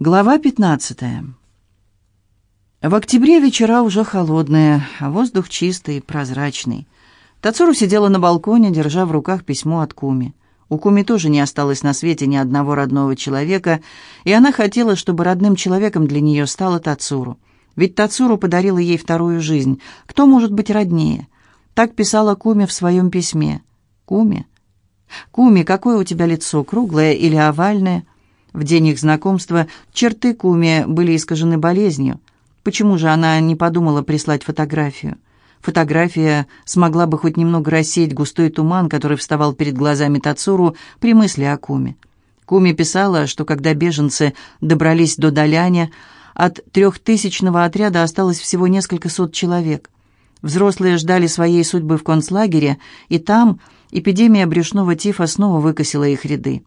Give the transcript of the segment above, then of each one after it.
Глава 15. В октябре вечера уже холодные, а воздух чистый, прозрачный. Тацуру сидела на балконе, держа в руках письмо от Куми. У Куми тоже не осталось на свете ни одного родного человека, и она хотела, чтобы родным человеком для нее стала Тацуру. Ведь Тацуру подарила ей вторую жизнь. Кто может быть роднее? Так писала Куми в своем письме. «Куми? Куми, какое у тебя лицо, круглое или овальное?» В день их знакомства черты Куми были искажены болезнью. Почему же она не подумала прислать фотографию? Фотография смогла бы хоть немного рассеять густой туман, который вставал перед глазами Тацуру при мысли о Куми. Куми писала, что когда беженцы добрались до Даляня, от трехтысячного отряда осталось всего несколько сот человек. Взрослые ждали своей судьбы в концлагере, и там эпидемия брюшного тифа снова выкосила их ряды.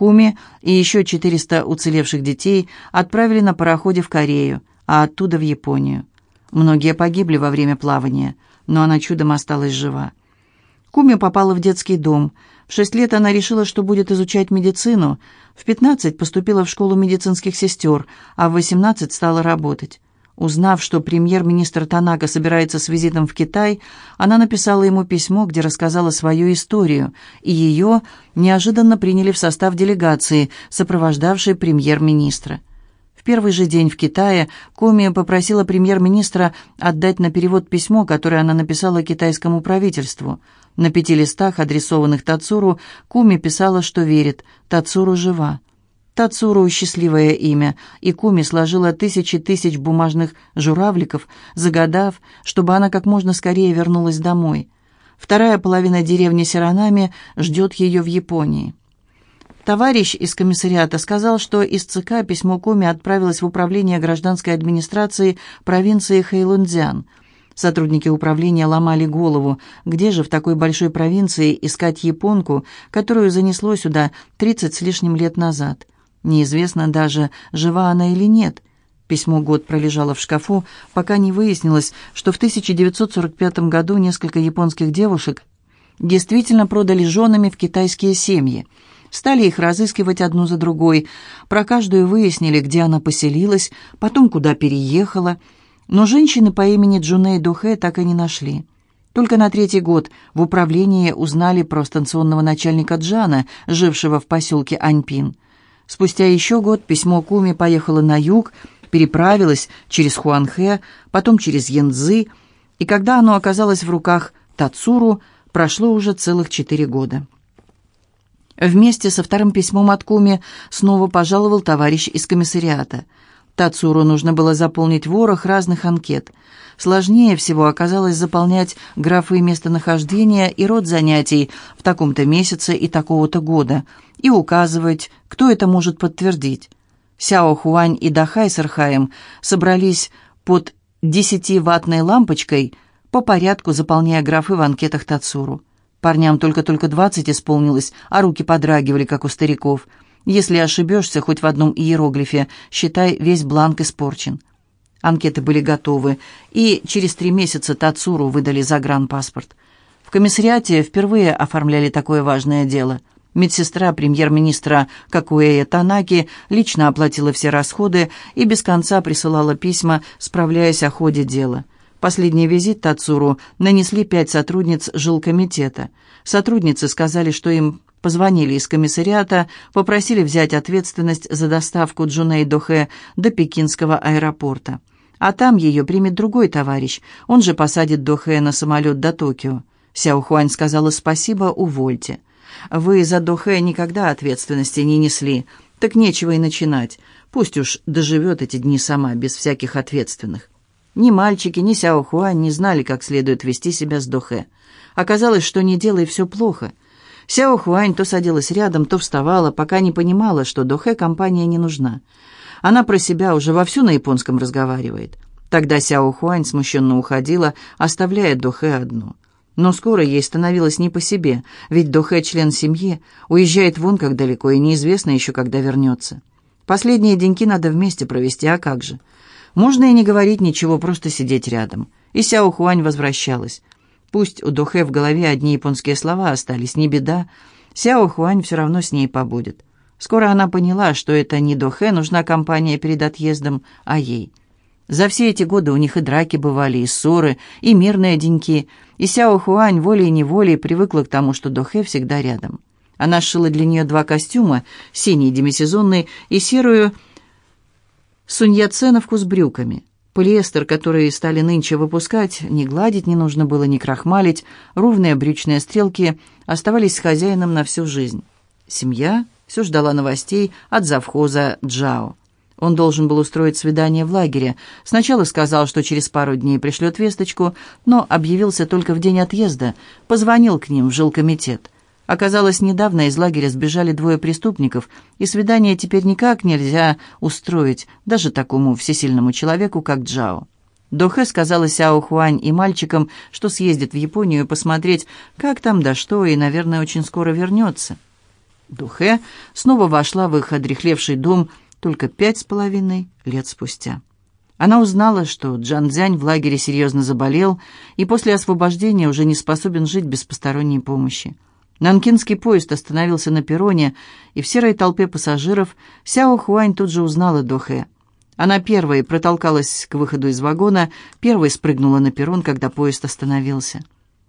Куми и еще 400 уцелевших детей отправили на пароходе в Корею, а оттуда в Японию. Многие погибли во время плавания, но она чудом осталась жива. Куми попала в детский дом. В шесть лет она решила, что будет изучать медицину. В 15 поступила в школу медицинских сестер, а в 18 стала работать. Узнав, что премьер-министр Танака собирается с визитом в Китай, она написала ему письмо, где рассказала свою историю, и ее неожиданно приняли в состав делегации, сопровождавшей премьер-министра. В первый же день в Китае Коми попросила премьер-министра отдать на перевод письмо, которое она написала китайскому правительству. На пяти листах, адресованных Тацуру, Куми писала, что верит, Тацуру жива. Тацуру счастливое имя, и Куми сложила тысячи тысяч бумажных журавликов, загадав, чтобы она как можно скорее вернулась домой. Вторая половина деревни Сиранами ждет ее в Японии. Товарищ из комиссариата сказал, что из ЦК письмо Куми отправилось в управление гражданской администрации провинции Хэйлунцзян. Сотрудники управления ломали голову, где же в такой большой провинции искать японку, которую занесло сюда 30 с лишним лет назад. Неизвестно даже, жива она или нет. Письмо год пролежало в шкафу, пока не выяснилось, что в 1945 году несколько японских девушек действительно продали женами в китайские семьи. Стали их разыскивать одну за другой. Про каждую выяснили, где она поселилась, потом куда переехала. Но женщины по имени Джуней Духе так и не нашли. Только на третий год в управлении узнали про станционного начальника Джана, жившего в поселке Аньпин. Спустя еще год письмо Куми поехало на юг, переправилось через Хуанхэ, потом через Янцзы, и когда оно оказалось в руках Тацуру, прошло уже целых четыре года. Вместе со вторым письмом от Куми снова пожаловал товарищ из комиссариата – Тацуру нужно было заполнить ворох разных анкет. Сложнее всего оказалось заполнять графы местонахождения и род занятий в таком-то месяце и такого-то года, и указывать, кто это может подтвердить. Сяо Хуань и Дахай с Ирхаем собрались под десятиватной лампочкой, по порядку заполняя графы в анкетах Тацуру. Парням только-только двадцать исполнилось, а руки подрагивали, как у стариков – если ошибешься хоть в одном иероглифе, считай, весь бланк испорчен. Анкеты были готовы, и через три месяца Тацуру выдали загранпаспорт. В комиссариате впервые оформляли такое важное дело. Медсестра премьер-министра Какуэя Танаки лично оплатила все расходы и без конца присылала письма, справляясь о ходе дела. Последний визит Тацуру нанесли пять сотрудниц жилкомитета. Сотрудницы сказали, что им Позвонили из комиссариата, попросили взять ответственность за доставку Джуней Дохе до пекинского аэропорта. А там ее примет другой товарищ, он же посадит Дохе на самолет до Токио. Сяо Хуань сказала спасибо, увольте. Вы за Дохе никогда ответственности не несли, так нечего и начинать. Пусть уж доживет эти дни сама, без всяких ответственных. Ни мальчики, ни Сяо Хуань не знали, как следует вести себя с Дохе. Оказалось, что не делай все плохо – Сяо Хуань то садилась рядом, то вставала, пока не понимала, что Дохэ компания не нужна. Она про себя уже вовсю на японском разговаривает. Тогда Сяо Хуань смущенно уходила, оставляя Дохэ одну. Но скоро ей становилось не по себе, ведь Дохэ член семьи, уезжает вон как далеко, и неизвестно еще, когда вернется. Последние деньки надо вместе провести, а как же? Можно и не говорить ничего, просто сидеть рядом. И Сяо Хуань возвращалась. Пусть у Дохэ в голове одни японские слова остались, не беда. Сяо Хуань все равно с ней побудет. Скоро она поняла, что это не Дохе нужна компания перед отъездом, а ей. За все эти годы у них и драки бывали, и ссоры, и мирные деньки, и Сяо Хуань волей-неволей привыкла к тому, что Дохе всегда рядом. Она сшила для нее два костюма, синий демисезонный и серую суньяценовку с брюками. Полиэстер, который стали нынче выпускать, ни гладить не нужно было, ни крахмалить, ровные брючные стрелки оставались с хозяином на всю жизнь. Семья все ждала новостей от завхоза Джао. Он должен был устроить свидание в лагере. Сначала сказал, что через пару дней пришлет весточку, но объявился только в день отъезда. Позвонил к ним в жилкомитет. Оказалось, недавно из лагеря сбежали двое преступников, и свидание теперь никак нельзя устроить даже такому всесильному человеку, как Джао. Дохэ сказала Сяо Хуань и мальчикам, что съездит в Японию посмотреть, как там да что, и, наверное, очень скоро вернется. Духе снова вошла в их одрехлевший дом только пять с половиной лет спустя. Она узнала, что Джан Цзянь в лагере серьезно заболел и после освобождения уже не способен жить без посторонней помощи. Нанкинский поезд остановился на перроне, и в серой толпе пассажиров Сяо Хуань тут же узнала Дохе. Она первой протолкалась к выходу из вагона, первой спрыгнула на перрон, когда поезд остановился.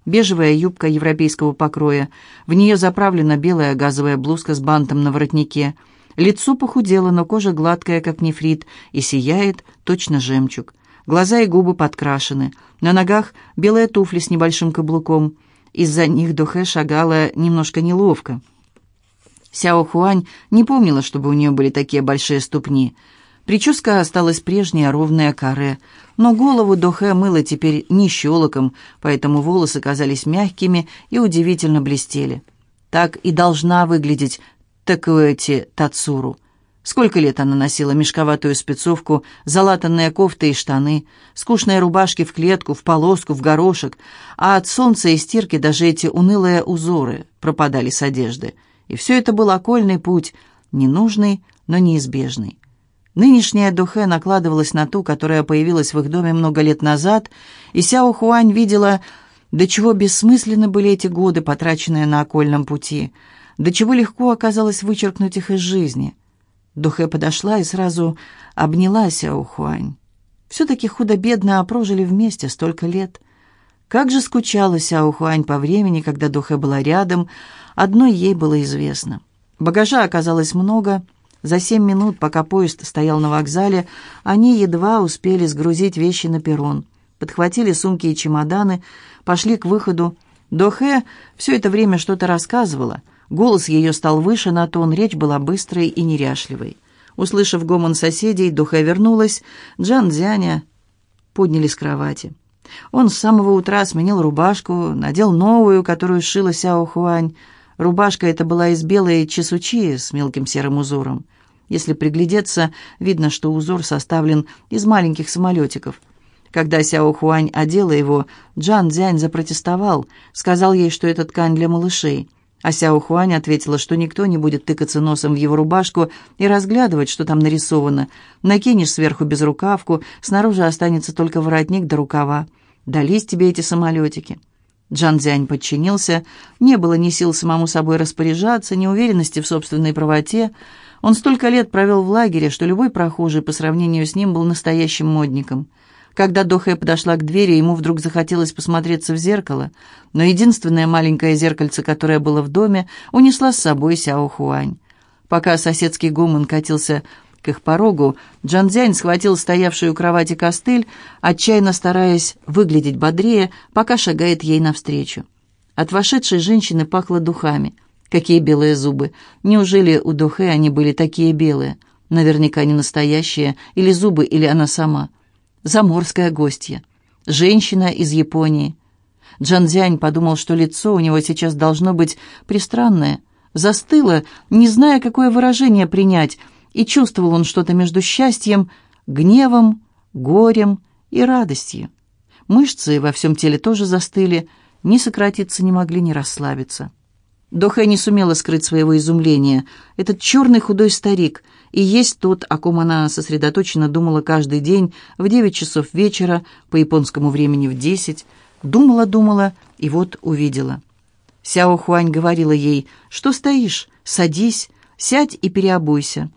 Бежевая юбка европейского покроя, в нее заправлена белая газовая блузка с бантом на воротнике. Лицо похудело, но кожа гладкая, как нефрит, и сияет точно жемчуг. Глаза и губы подкрашены. На ногах белые туфли с небольшим каблуком. Из-за них Дохе шагала немножко неловко. Сяо Хуань не помнила, чтобы у нее были такие большие ступни — Прическа осталась прежняя, ровная каре, но голову Дохе мыло теперь не щелоком, поэтому волосы казались мягкими и удивительно блестели. Так и должна выглядеть Такуэти Тацуру. Сколько лет она носила мешковатую спецовку, залатанные кофты и штаны, скучные рубашки в клетку, в полоску, в горошек, а от солнца и стирки даже эти унылые узоры пропадали с одежды. И все это был окольный путь, ненужный, но неизбежный. Нынешняя Духе накладывалась на ту, которая появилась в их доме много лет назад, и Сяо Хуань видела, до чего бессмысленны были эти годы, потраченные на окольном пути, до чего легко оказалось вычеркнуть их из жизни. Духе подошла и сразу обняла Сяо Хуань. Все-таки худо-бедно прожили вместе столько лет. Как же скучала Сяо Хуань по времени, когда Духе была рядом, одной ей было известно. Багажа оказалось много — за семь минут, пока поезд стоял на вокзале, они едва успели сгрузить вещи на перрон. Подхватили сумки и чемоданы, пошли к выходу. Дохе все это время что-то рассказывала. Голос ее стал выше на тон, речь была быстрой и неряшливой. Услышав гомон соседей, Дохе вернулась. Джан Дзяня подняли с кровати. Он с самого утра сменил рубашку, надел новую, которую сшила Сяо Хуань. Рубашка эта была из белой чесучи с мелким серым узором. Если приглядеться, видно, что узор составлен из маленьких самолетиков. Когда Сяо Хуань одела его, Джан Дзянь запротестовал, сказал ей, что это ткань для малышей. А Сяо Хуань ответила, что никто не будет тыкаться носом в его рубашку и разглядывать, что там нарисовано. Накинешь сверху безрукавку, снаружи останется только воротник до рукава. Дались тебе эти самолетики. Джан Дзянь подчинился, не было ни сил самому собой распоряжаться, ни уверенности в собственной правоте. Он столько лет провел в лагере, что любой прохожий по сравнению с ним был настоящим модником. Когда Дохэ подошла к двери, ему вдруг захотелось посмотреться в зеркало, но единственное маленькое зеркальце, которое было в доме, унесла с собой Сяо Хуань. Пока соседский гуман катился к их порогу, Джанзянь схватил стоявшую у кровати костыль, отчаянно стараясь выглядеть бодрее, пока шагает ей навстречу. От вошедшей женщины пахло духами. Какие белые зубы! Неужели у Духе они были такие белые? Наверняка не настоящие, или зубы, или она сама. Заморская гостья. Женщина из Японии. Джанзянь подумал, что лицо у него сейчас должно быть пристранное. Застыло, не зная, какое выражение принять, и чувствовал он что-то между счастьем, гневом, горем и радостью. Мышцы во всем теле тоже застыли, ни сократиться не могли, ни расслабиться. Дохэ не сумела скрыть своего изумления. Этот черный худой старик и есть тот, о ком она сосредоточенно думала каждый день в девять часов вечера, по японскому времени в десять. Думала-думала и вот увидела. Сяо Хуань говорила ей, «Что стоишь? Садись, Сядь и переобуйся».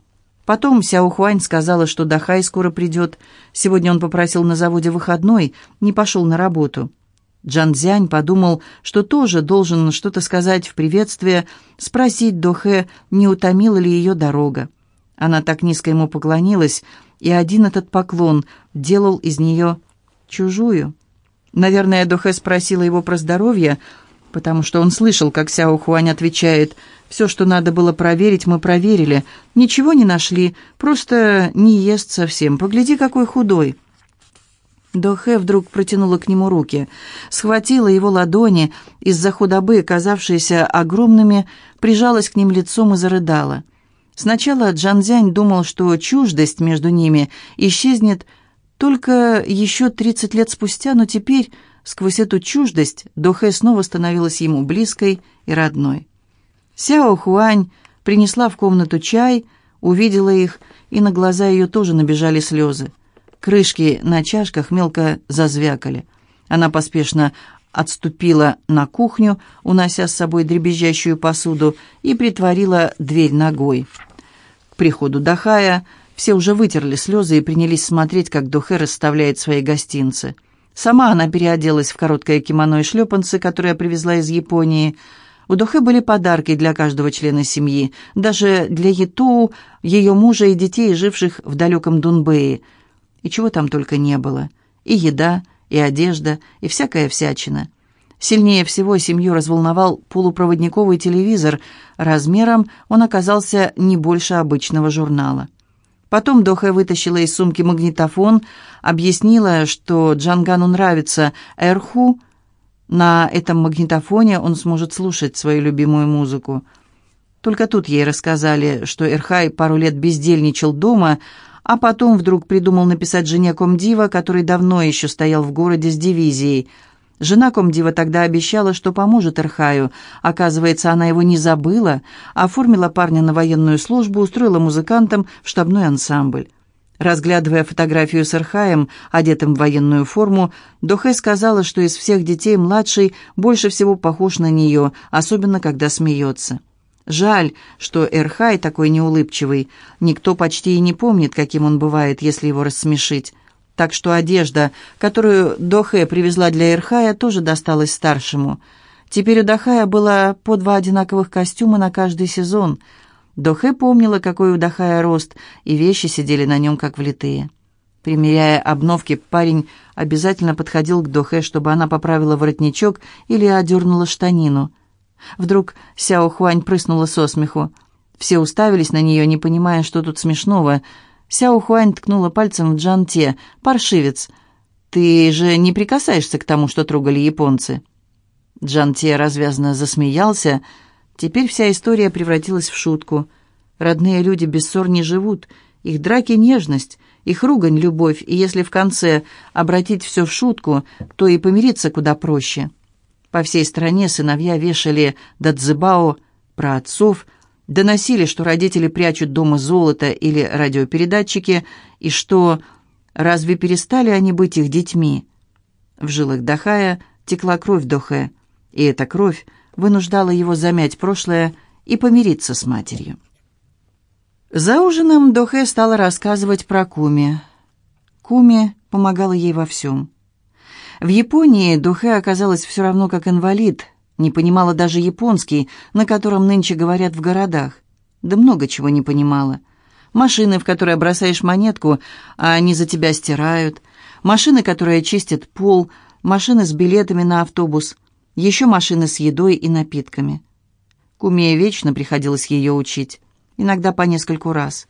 Потом Сяо Хуань сказала, что Дахай скоро придет. Сегодня он попросил на заводе выходной, не пошел на работу. Джан Цзянь подумал, что тоже должен что-то сказать в приветствие, спросить Дохэ, не утомила ли ее дорога. Она так низко ему поклонилась, и один этот поклон делал из нее чужую. Наверное, Дохэ спросила его про здоровье, потому что он слышал, как Сяо Хуань отвечает, «Все, что надо было проверить, мы проверили. Ничего не нашли, просто не ест совсем. Погляди, какой худой». Дохе вдруг протянула к нему руки, схватила его ладони, из-за худобы, казавшиеся огромными, прижалась к ним лицом и зарыдала. Сначала Джанзянь думал, что чуждость между ними исчезнет только еще тридцать лет спустя, но теперь, сквозь эту чуждость, Дохе снова становилась ему близкой и родной. Сяо Хуань принесла в комнату чай, увидела их, и на глаза ее тоже набежали слезы. Крышки на чашках мелко зазвякали. Она поспешно отступила на кухню, унося с собой дребезжащую посуду, и притворила дверь ногой. К приходу Дахая все уже вытерли слезы и принялись смотреть, как Духе расставляет свои гостинцы. Сама она переоделась в короткое кимоно и шлепанцы, которые привезла из Японии. У Духе были подарки для каждого члена семьи, даже для Етоу, ее мужа и детей, живших в далеком Дунбэе – и чего там только не было. И еда, и одежда, и всякая всячина. Сильнее всего семью разволновал полупроводниковый телевизор. Размером он оказался не больше обычного журнала. Потом Доха вытащила из сумки магнитофон, объяснила, что Джангану нравится Эрху. На этом магнитофоне он сможет слушать свою любимую музыку. Только тут ей рассказали, что Эрхай пару лет бездельничал дома, а потом вдруг придумал написать жене комдива, который давно еще стоял в городе с дивизией. Жена комдива тогда обещала, что поможет Эрхаю. Оказывается, она его не забыла, оформила парня на военную службу, устроила музыкантом в штабной ансамбль. Разглядывая фотографию с Эрхаем, одетым в военную форму, Дохе сказала, что из всех детей младший больше всего похож на нее, особенно когда смеется. Жаль, что Эрхай такой неулыбчивый. Никто почти и не помнит, каким он бывает, если его рассмешить. Так что одежда, которую Дохе привезла для Эрхая, тоже досталась старшему. Теперь у Дахая было по два одинаковых костюма на каждый сезон. Дохе помнила, какой у Дахая рост, и вещи сидели на нем как влитые. Примеряя обновки, парень обязательно подходил к Дохе, чтобы она поправила воротничок или одернула штанину – Вдруг Сяо Хуань прыснула со смеху. Все уставились на нее, не понимая, что тут смешного. Сяо Хуань ткнула пальцем в Джан Те. «Паршивец! Ты же не прикасаешься к тому, что трогали японцы!» Джан Те развязно засмеялся. Теперь вся история превратилась в шутку. Родные люди без ссор не живут. Их драки — нежность, их ругань — любовь, и если в конце обратить все в шутку, то и помириться куда проще. По всей стране сыновья вешали дадзебао про отцов, доносили, что родители прячут дома золото или радиопередатчики, и что разве перестали они быть их детьми? В жилах Дахая текла кровь Дохе, и эта кровь вынуждала его замять прошлое и помириться с матерью. За ужином Дохе стала рассказывать про Куми. Куми помогала ей во всем. В Японии Духе оказалась все равно как инвалид, не понимала даже японский, на котором нынче говорят в городах. Да много чего не понимала. Машины, в которые бросаешь монетку, а они за тебя стирают. Машины, которые чистят пол. Машины с билетами на автобус. Еще машины с едой и напитками. Куме вечно приходилось ее учить. Иногда по нескольку раз.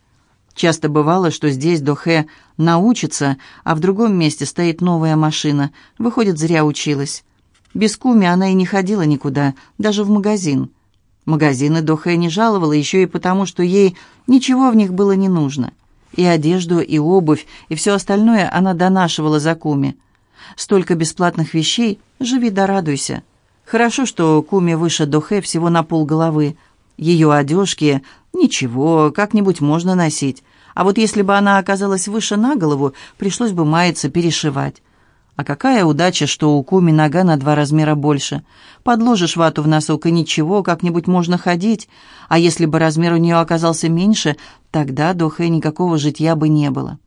Часто бывало, что здесь Дохе научится, а в другом месте стоит новая машина. Выходит, зря училась. Без Куми она и не ходила никуда, даже в магазин. Магазины Дохе не жаловала еще и потому, что ей ничего в них было не нужно. И одежду, и обувь, и все остальное она донашивала за Куми. Столько бесплатных вещей, живи да радуйся. Хорошо, что Куми выше Дохе всего на пол головы. Ее одежки Ничего, как-нибудь можно носить. А вот если бы она оказалась выше на голову, пришлось бы маяться перешивать. А какая удача, что у Куми нога на два размера больше. Подложишь вату в носок, и ничего, как-нибудь можно ходить. А если бы размер у нее оказался меньше, тогда Дохе никакого житья бы не было.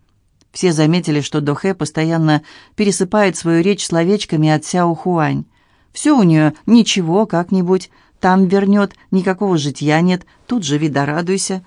Все заметили, что Дохе постоянно пересыпает свою речь словечками от Сяо Хуань. Все у нее ничего, как-нибудь. Там вернет, никакого житья нет, тут живи да радуйся.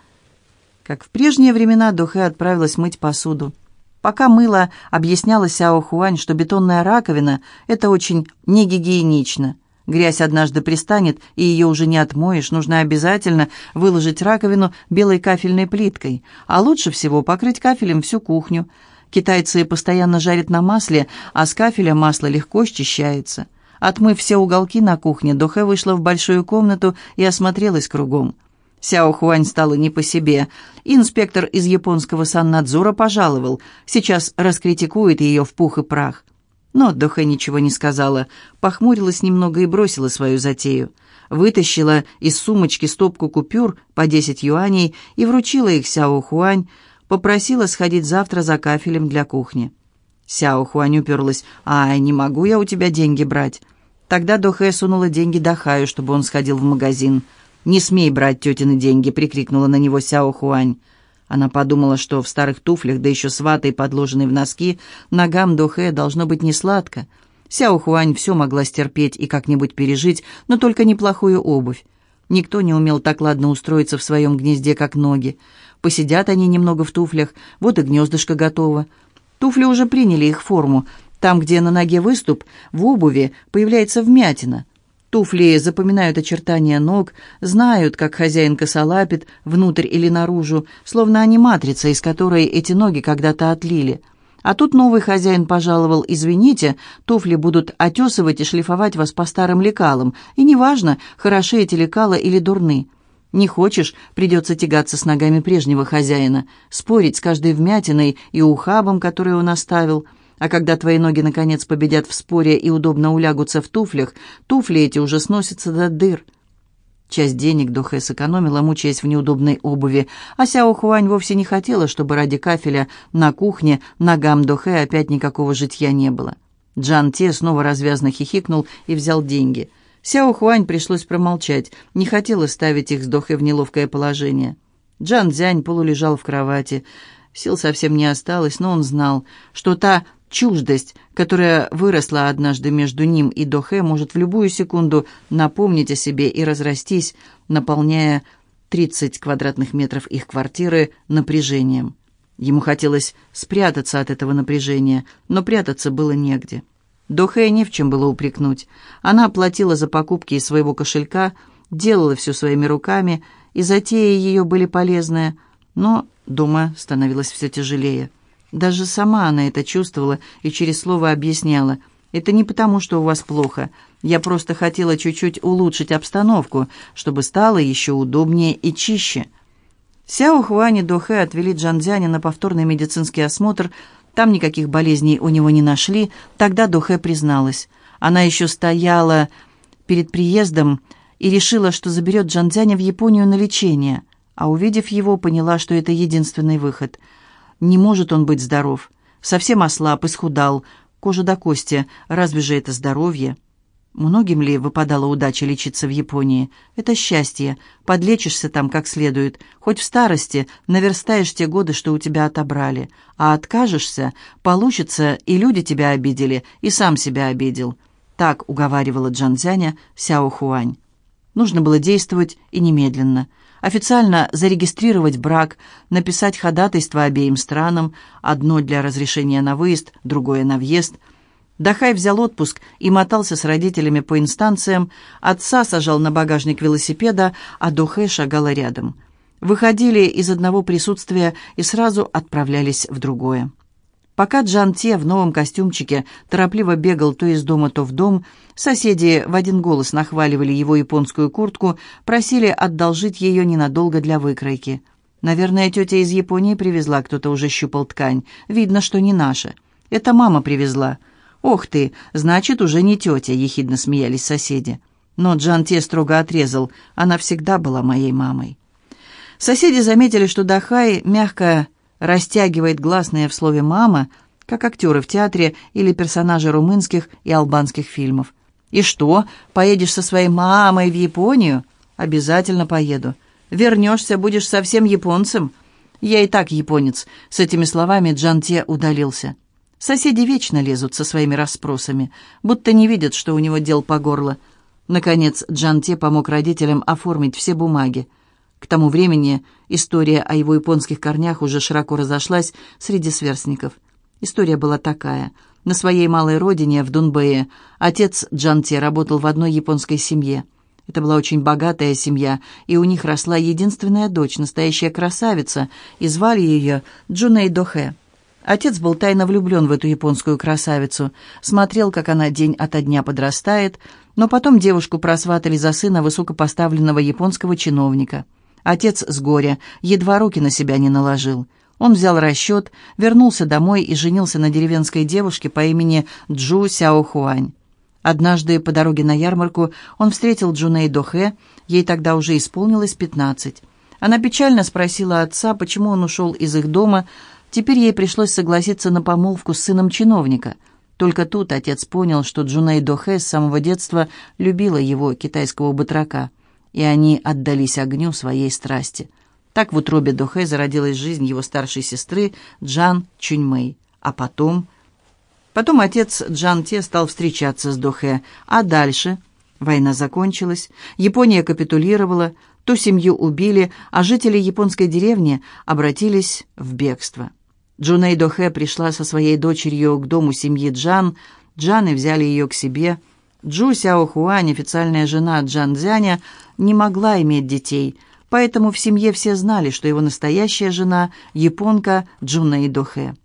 Как в прежние времена Дохе отправилась мыть посуду. Пока мыла, объясняла Сяо Хуань, что бетонная раковина – это очень негигиенично. Грязь однажды пристанет, и ее уже не отмоешь. Нужно обязательно выложить раковину белой кафельной плиткой, а лучше всего покрыть кафелем всю кухню. Китайцы постоянно жарят на масле, а с кафеля масло легко счищается. Отмыв все уголки на кухне, Дохэ вышла в большую комнату и осмотрелась кругом. Сяо Хуань стала не по себе. Инспектор из японского саннадзора пожаловал. Сейчас раскритикует ее в пух и прах. Но Дохэ ничего не сказала, похмурилась немного и бросила свою затею. Вытащила из сумочки стопку купюр по 10 юаней и вручила их Сяо Хуань, попросила сходить завтра за кафелем для кухни. Сяо Хуань уперлась. «Ай, не могу я у тебя деньги брать». Тогда Дохэ сунула деньги Дахаю, чтобы он сходил в магазин. «Не смей брать тетины деньги!» — прикрикнула на него Сяо Хуань. Она подумала, что в старых туфлях, да еще с ватой, подложенной в носки, ногам Дохэ должно быть не сладко. Сяо Хуань все могла стерпеть и как-нибудь пережить, но только неплохую обувь. Никто не умел так ладно устроиться в своем гнезде, как ноги. Посидят они немного в туфлях, вот и гнездышко готово. Туфли уже приняли их форму. Там, где на ноге выступ, в обуви появляется вмятина. Туфли запоминают очертания ног, знают, как хозяин косолапит, внутрь или наружу, словно они матрица, из которой эти ноги когда-то отлили. А тут новый хозяин пожаловал, извините, туфли будут отесывать и шлифовать вас по старым лекалам, и неважно, хороши эти лекала или дурны. Не хочешь, придется тягаться с ногами прежнего хозяина, спорить с каждой вмятиной и ухабом, который он оставил – а когда твои ноги наконец победят в споре и удобно улягутся в туфлях, туфли эти уже сносятся до дыр. Часть денег Дохэ сэкономила, мучаясь в неудобной обуви, а Сяо Хуань вовсе не хотела, чтобы ради кафеля на кухне ногам Дохэ опять никакого житья не было. Джан Те снова развязно хихикнул и взял деньги. Сяо Хуань пришлось промолчать, не хотела ставить их с Дохэ в неловкое положение. Джан Дзянь полулежал в кровати. Сил совсем не осталось, но он знал, что та Чуждость, которая выросла однажды между ним и Дохе, может в любую секунду напомнить о себе и разрастись, наполняя 30 квадратных метров их квартиры напряжением. Ему хотелось спрятаться от этого напряжения, но прятаться было негде. Дохе не в чем было упрекнуть. Она платила за покупки из своего кошелька, делала все своими руками, и затеи ее были полезные, но дома становилось все тяжелее. Даже сама она это чувствовала и через слово объясняла. «Это не потому, что у вас плохо. Я просто хотела чуть-чуть улучшить обстановку, чтобы стало еще удобнее и чище». Сяо Хуань и Дохэ отвели Джанзяня на повторный медицинский осмотр. Там никаких болезней у него не нашли. Тогда Дохэ призналась. Она еще стояла перед приездом и решила, что заберет Джанзяня в Японию на лечение. А увидев его, поняла, что это единственный выход – не может он быть здоров. Совсем ослаб, исхудал, кожа до кости. Разве же это здоровье? Многим ли выпадала удача лечиться в Японии? Это счастье. Подлечишься там как следует. Хоть в старости наверстаешь те годы, что у тебя отобрали. А откажешься, получится, и люди тебя обидели, и сам себя обидел. Так уговаривала Джанзяня Сяо Хуань. Нужно было действовать и немедленно – официально зарегистрировать брак, написать ходатайство обеим странам, одно для разрешения на выезд, другое на въезд. Дахай взял отпуск и мотался с родителями по инстанциям, отца сажал на багажник велосипеда, а Дохэ шагала рядом. Выходили из одного присутствия и сразу отправлялись в другое. Пока Джан Те в новом костюмчике торопливо бегал то из дома, то в дом, соседи в один голос нахваливали его японскую куртку, просили одолжить ее ненадолго для выкройки. Наверное, тетя из Японии привезла, кто-то уже щупал ткань. Видно, что не наша. Это мама привезла. «Ох ты, значит, уже не тетя», — ехидно смеялись соседи. Но Джан Те строго отрезал. Она всегда была моей мамой. Соседи заметили, что Дахай мягко растягивает гласное в слове «мама», как актеры в театре или персонажи румынских и албанских фильмов. «И что, поедешь со своей мамой в Японию?» «Обязательно поеду. Вернешься, будешь совсем японцем». «Я и так японец», — с этими словами Джанте удалился. Соседи вечно лезут со своими расспросами, будто не видят, что у него дел по горло. Наконец, Джанте помог родителям оформить все бумаги. К тому времени история о его японских корнях уже широко разошлась среди сверстников. История была такая. На своей малой родине, в Дунбэе, отец Джанте работал в одной японской семье. Это была очень богатая семья, и у них росла единственная дочь, настоящая красавица, и звали ее Джуней Дохе. Отец был тайно влюблен в эту японскую красавицу, смотрел, как она день ото дня подрастает, но потом девушку просватали за сына высокопоставленного японского чиновника. Отец с горя едва руки на себя не наложил. Он взял расчет, вернулся домой и женился на деревенской девушке по имени Джу Сяохуань. Однажды по дороге на ярмарку он встретил Джуней Дохе, ей тогда уже исполнилось пятнадцать. Она печально спросила отца, почему он ушел из их дома, Теперь ей пришлось согласиться на помолвку с сыном чиновника. Только тут отец понял, что Джуней Дохе с самого детства любила его, китайского батрака, и они отдались огню своей страсти. Так в утробе Дохе зародилась жизнь его старшей сестры Джан Чуньмэй. А потом... Потом отец Джан Те стал встречаться с Дохе, а дальше... Война закончилась, Япония капитулировала, ту семью убили, а жители японской деревни обратились в бегство. Джуней Дохе пришла со своей дочерью к дому семьи Джан. Джаны взяли ее к себе. Джу Сяо Хуань, официальная жена Джан Дзяня, не могла иметь детей, поэтому в семье все знали, что его настоящая жена – японка Джуней Дохе.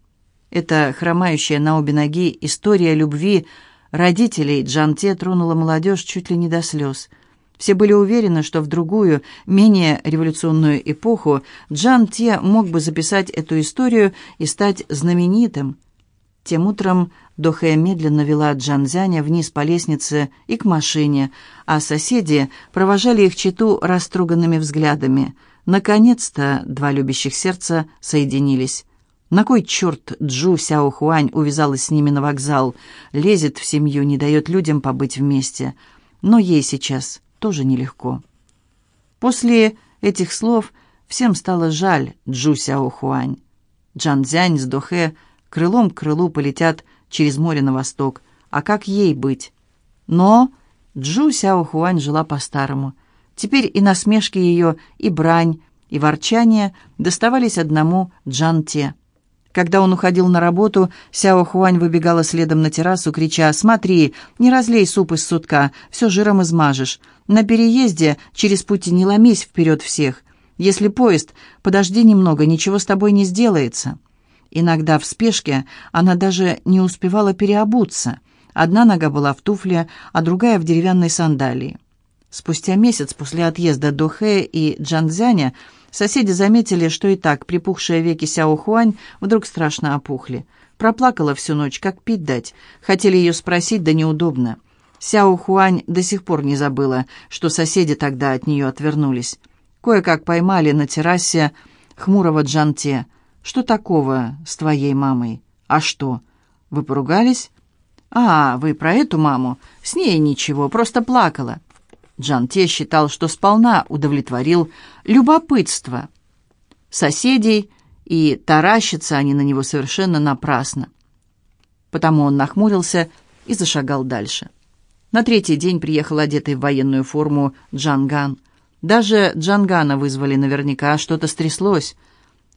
Эта хромающая на обе ноги история любви родителей Джан Те тронула молодежь чуть ли не до слез – все были уверены, что в другую, менее революционную эпоху Джан Те мог бы записать эту историю и стать знаменитым. Тем утром Дохэ медленно вела Джанзяня вниз по лестнице и к машине, а соседи провожали их читу растроганными взглядами. Наконец-то два любящих сердца соединились. На кой черт Джу Сяо Хуань увязалась с ними на вокзал? Лезет в семью, не дает людям побыть вместе. Но ей сейчас тоже нелегко. После этих слов всем стало жаль Джу Сяохуань. Джан Цзянь с Дохе крылом к крылу полетят через море на восток. А как ей быть? Но Джу Сяохуань жила по-старому. Теперь и насмешки ее, и брань, и ворчание доставались одному Джан Те – когда он уходил на работу, Сяо Хуань выбегала следом на террасу, крича «Смотри, не разлей суп из сутка, все жиром измажешь. На переезде через пути не ломись вперед всех. Если поезд, подожди немного, ничего с тобой не сделается». Иногда в спешке она даже не успевала переобуться. Одна нога была в туфле, а другая в деревянной сандалии. Спустя месяц после отъезда до Хэ и Джанзяня Соседи заметили, что и так припухшие веки Сяо Хуань вдруг страшно опухли. Проплакала всю ночь, как пить дать. Хотели ее спросить, да неудобно. Сяо Хуань до сих пор не забыла, что соседи тогда от нее отвернулись. Кое-как поймали на террасе хмурого Джанте. «Что такого с твоей мамой?» «А что? Вы поругались?» «А, вы про эту маму? С ней ничего, просто плакала». Джан Те считал, что сполна удовлетворил любопытство соседей, и таращатся они на него совершенно напрасно. Потому он нахмурился и зашагал дальше. На третий день приехал одетый в военную форму Джанган. Даже Джангана вызвали наверняка, что-то стряслось.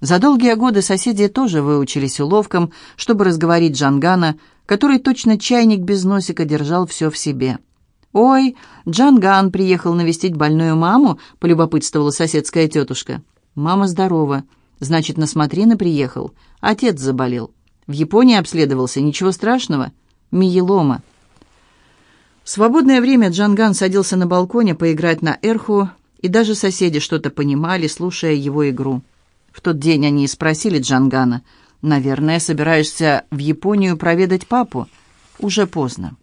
За долгие годы соседи тоже выучились уловкам, чтобы разговорить Джангана, который точно чайник без носика держал все в себе. «Ой, Джанган приехал навестить больную маму», — полюбопытствовала соседская тетушка. «Мама здорова. Значит, на смотрины приехал. Отец заболел. В Японии обследовался. Ничего страшного. Миелома». В свободное время Джанган садился на балконе поиграть на эрху, и даже соседи что-то понимали, слушая его игру. В тот день они и спросили Джангана, «Наверное, собираешься в Японию проведать папу?» «Уже поздно».